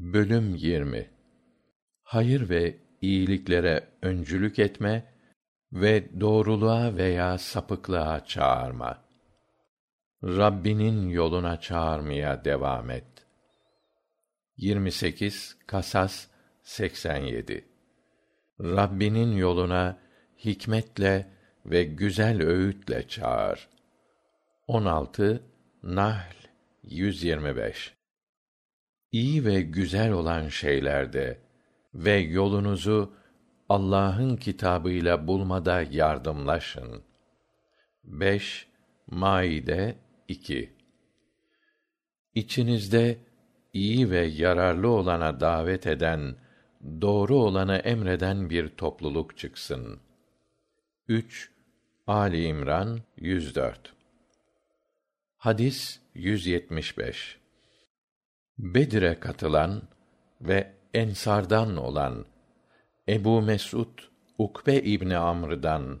Bölüm 20 Hayır ve iyiliklere öncülük etme ve doğruluğa veya sapıklığa çağırma. Rabbinin yoluna çağırmaya devam et. 28 Kasas 87 Rabbinin yoluna hikmetle ve güzel öğütle çağır. 16 Nahl 125 İyi ve güzel olan şeylerde ve yolunuzu Allah'ın kitabıyla bulmada yardımlaşın. 5 Maide 2 İçinizde iyi ve yararlı olana davet eden, doğru olanı emreden bir topluluk çıksın. 3 Ali İmran 104 Hadis 175 Bedir'e katılan ve ensardan olan Ebu Mesud Ukbe İbni Amr'dan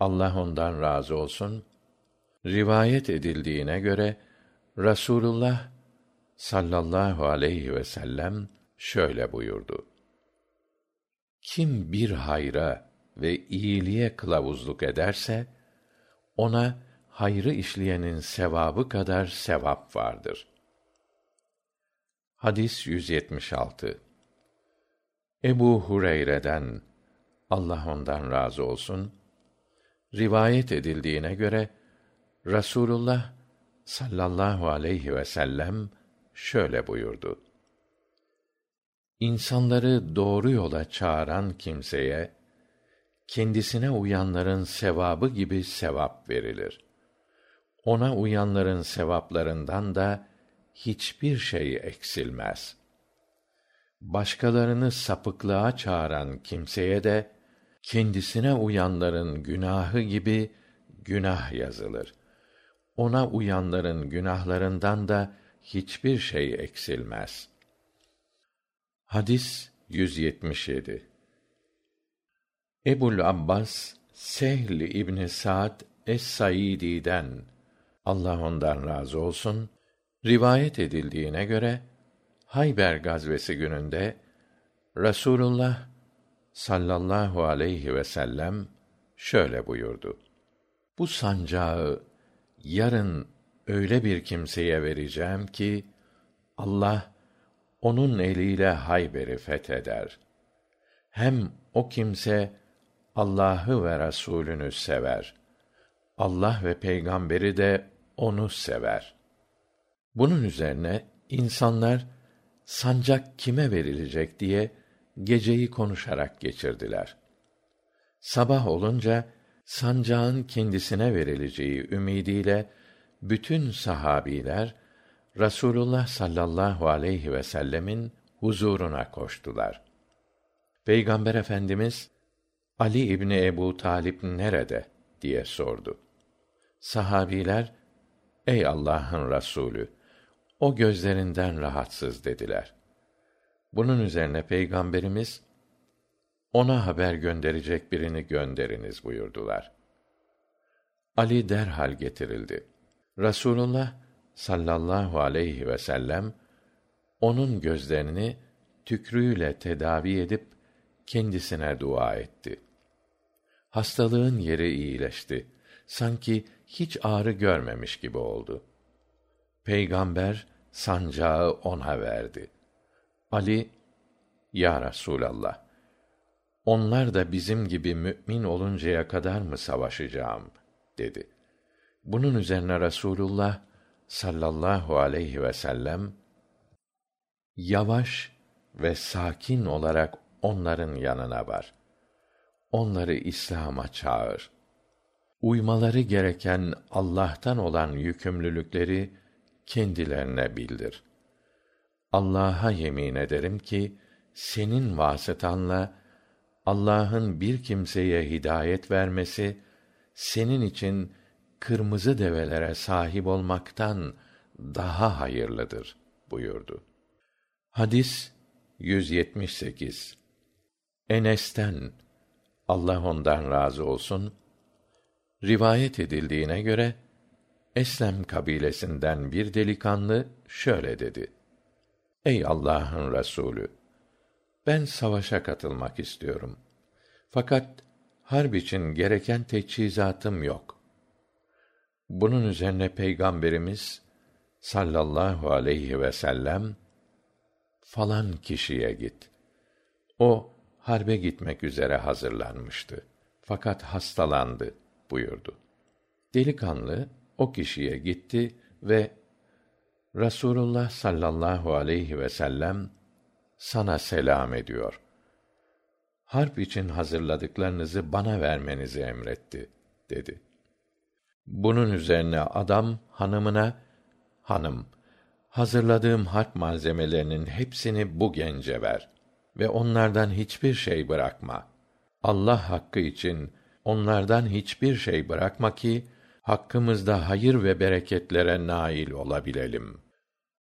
Allah ondan razı olsun rivayet edildiğine göre Rasulullah sallallahu aleyhi ve sellem şöyle buyurdu. Kim bir hayra ve iyiliğe kılavuzluk ederse ona hayrı işleyenin sevabı kadar sevap vardır.'' Hadis 176. Ebu Hureyre'den Allah ondan razı olsun rivayet edildiğine göre Rasulullah sallallahu aleyhi ve sellem şöyle buyurdu. İnsanları doğru yola çağıran kimseye kendisine uyanların sevabı gibi sevap verilir. Ona uyanların sevaplarından da hiçbir şey eksilmez. Başkalarını sapıklığa çağıran kimseye de kendisine uyanların günahı gibi günah yazılır. Ona uyanların günahlarından da hiçbir şey eksilmez. Hadis 177 Ebul Abbas Sehl İbni Sa'd Es-Saidi'den Allah ondan razı olsun Rivayet edildiğine göre Hayber gazvesi gününde Rasulullah sallallahu aleyhi ve sellem şöyle buyurdu. Bu sancağı yarın öyle bir kimseye vereceğim ki Allah onun eliyle Hayber'i fetheder. Hem o kimse Allah'ı ve Resulünü sever. Allah ve peygamberi de onu sever. Bunun üzerine insanlar sancak kime verilecek diye geceyi konuşarak geçirdiler. Sabah olunca sancağın kendisine verileceği ümidiyle bütün sahabiler Rasulullah sallallahu aleyhi ve sellemin huzuruna koştular. Peygamber Efendimiz Ali İbni Ebu Talip nerede diye sordu. Sahabiler Ey Allah'ın Resulü o gözlerinden rahatsız dediler. Bunun üzerine peygamberimiz ona haber gönderecek birini gönderiniz buyurdular. Ali derhal getirildi. Rasulullah sallallahu aleyhi ve sellem onun gözlerini tükrüğüyle tedavi edip kendisine dua etti. Hastalığın yeri iyileşti. Sanki hiç ağrı görmemiş gibi oldu. Peygamber sancağı ona verdi. Ali, Ya Resûlallah, onlar da bizim gibi mü'min oluncaya kadar mı savaşacağım? dedi. Bunun üzerine Rasulullah sallallahu aleyhi ve sellem yavaş ve sakin olarak onların yanına var. Onları İslam'a çağır. Uymaları gereken Allah'tan olan yükümlülükleri kendilerine bildir. Allah'a yemin ederim ki senin vasıtanla Allah'ın bir kimseye hidayet vermesi senin için kırmızı develere sahip olmaktan daha hayırlıdır buyurdu. Hadis 178 Enes'ten Allah ondan razı olsun rivayet edildiğine göre Eslem kabilesinden bir delikanlı şöyle dedi: Ey Allah'ın Resulü! Ben savaşa katılmak istiyorum. Fakat harp için gereken teçhizatım yok. Bunun üzerine Peygamberimiz sallallahu aleyhi ve sellem falan kişiye git. O harbe gitmek üzere hazırlanmıştı. Fakat hastalandı buyurdu. Delikanlı o kişiye gitti ve Rasulullah sallallahu aleyhi ve sellem sana selam ediyor. Harp için hazırladıklarınızı bana vermenizi emretti dedi. Bunun üzerine adam hanımına hanım hazırladığım harp malzemelerinin hepsini bu gence ver ve onlardan hiçbir şey bırakma. Allah hakkı için onlardan hiçbir şey bırakma ki hakkımızda hayır ve bereketlere nail olabilelim.''